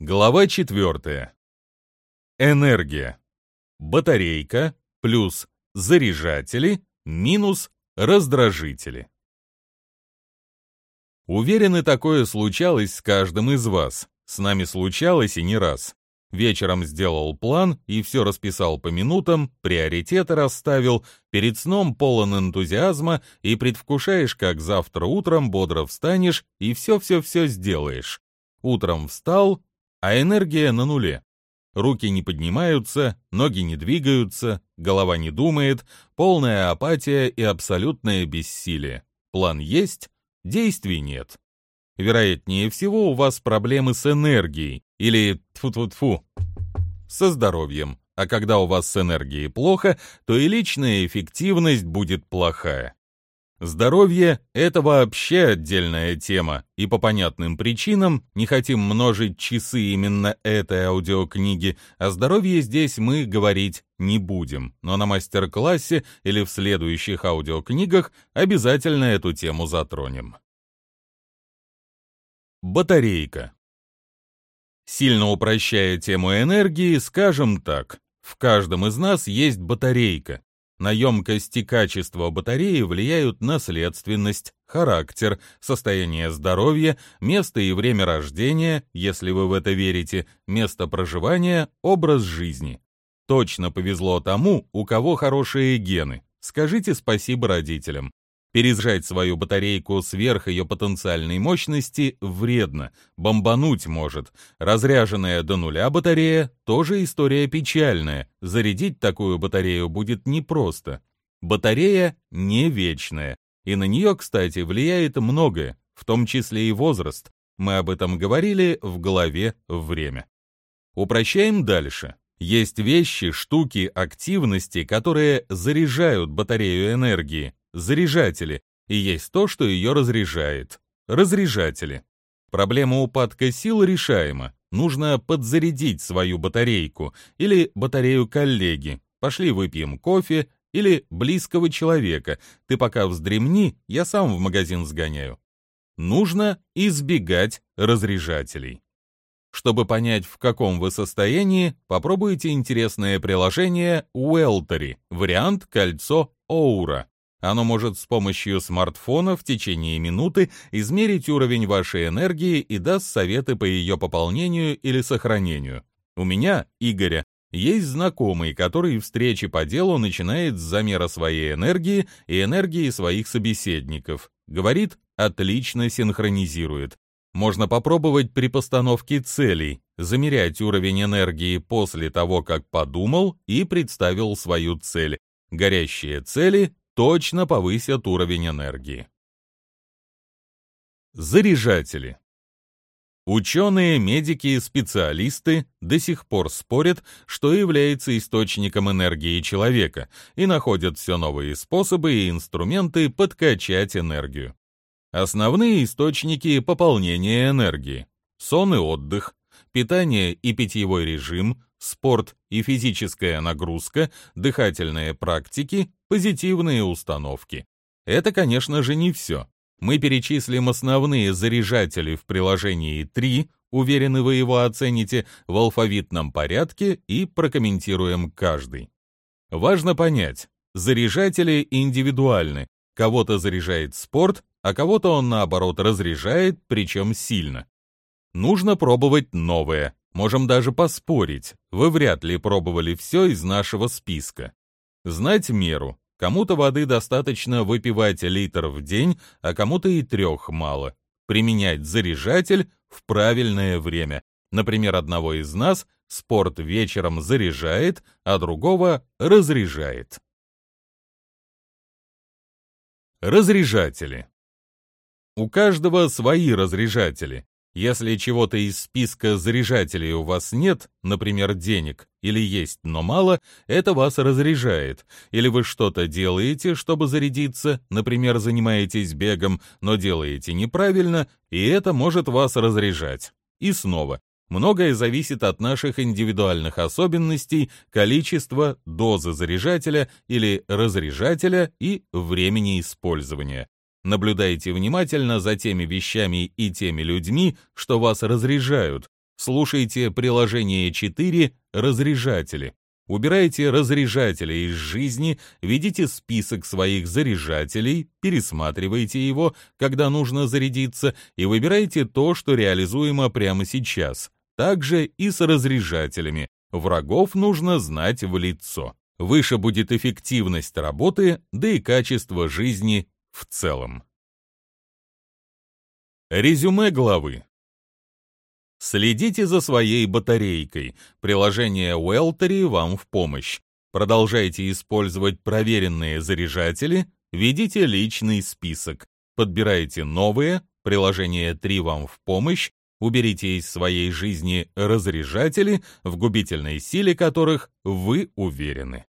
Глава 4. Энергия. Батарейка плюс заряжатели минус раздражители. Уверены, такое случалось с каждым из вас. С нами случалось и не раз. Вечером сделал план и все расписал по минутам, приоритеты расставил, перед сном полон энтузиазма и предвкушаешь, как завтра утром бодро встанешь и все-все-все сделаешь. Утром встал, а энергия на нуле. Руки не поднимаются, ноги не двигаются, голова не думает, полная апатия и абсолютное бессилие. План есть, действий нет. Вероятнее всего, у вас проблемы с энергией или, тфу-тфу-тфу, со здоровьем. А когда у вас с энергией плохо, то и личная эффективность будет плохая. Здоровье — это вообще отдельная тема, и по понятным причинам не хотим множить часы именно этой аудиокниги, о здоровье здесь мы говорить не будем, но на мастер-классе или в следующих аудиокнигах обязательно эту тему затронем. Батарейка. Сильно упрощая тему энергии, скажем так, в каждом из нас есть батарейка, на емкость и качество батареи влияют наследственность, характер, состояние здоровья, место и время рождения, если вы в это верите, место проживания, образ жизни. Точно повезло тому, у кого хорошие гены. Скажите спасибо родителям. Перезжать свою батарейку сверх ее потенциальной мощности вредно, бомбануть может. Разряженная до нуля батарея – тоже история печальная. Зарядить такую батарею будет непросто. Батарея не вечная, и на нее, кстати, влияет многое, в том числе и возраст. Мы об этом говорили в главе «Время». Упрощаем дальше. Есть вещи, штуки, активности, которые заряжают батарею энергии, заряжатели, и есть то, что ее разряжает, разряжатели. Проблема упадка сил решаема. Нужно подзарядить свою батарейку или батарею коллеги. Пошли выпьем кофе или близкого человека. Ты пока вздремни, я сам в магазин сгоняю. Нужно избегать разряжателей. Чтобы понять, в каком вы состоянии, попробуйте интересное приложение Уэлтери, вариант кольцо Оура. Оно может с помощью смартфона в течение минуты измерить уровень вашей энергии и даст советы по ее пополнению или сохранению. У меня, Игоря, есть знакомый, который встречи по делу начинает с замера своей энергии и энергии своих собеседников. Говорит, отлично синхронизирует. Можно попробовать при постановке целей, замерять уровень энергии после того, как подумал и представил свою цель. Горящие цели точно повысят уровень энергии. Заряжатели. Ученые, медики и специалисты до сих пор спорят, что является источником энергии человека, и находят все новые способы и инструменты подкачать энергию. Основные источники пополнения энергии – сон и отдых, питание и питьевой режим, спорт и физическая нагрузка, дыхательные практики, позитивные установки. Это, конечно же, не все. Мы перечислим основные заряжатели в приложении 3, уверены вы его оцените, в алфавитном порядке и прокомментируем каждый. Важно понять, заряжатели индивидуальны. Кого-то заряжает спорт, а кого-то он, наоборот, разряжает, причем сильно. Нужно пробовать новое, Можем даже поспорить, вы вряд ли пробовали все из нашего списка. Знать меру. Кому-то воды достаточно выпивать литр в день, а кому-то и трех мало. Применять заряжатель в правильное время. Например, одного из нас спорт вечером заряжает, а другого разряжает. Разряжатели. У каждого свои разряжатели. Если чего-то из списка заряжателей у вас нет, например, денег, или есть, но мало, это вас разряжает. Или вы что-то делаете, чтобы зарядиться, например, занимаетесь бегом, но делаете неправильно, и это может вас разряжать. И снова, многое зависит от наших индивидуальных особенностей, количества, дозы заряжателя или разряжателя и времени использования. Наблюдайте внимательно за теми вещами и теми людьми, что вас разряжают. Слушайте приложение 4 «Разряжатели». Убирайте разряжатели из жизни, ведите список своих заряжателей, пересматривайте его, когда нужно зарядиться, и выбирайте то, что реализуемо прямо сейчас. Также и с разряжателями. Врагов нужно знать в лицо. Выше будет эффективность работы, да и качество жизни в целом. Резюме главы. Следите за своей батарейкой. Приложение Weltery вам в помощь. Продолжайте использовать проверенные заряжатели, ведите личный список. Подбирайте новые, приложение 3 вам в помощь, уберите из своей жизни разряжатели, в губительной силе которых вы уверены.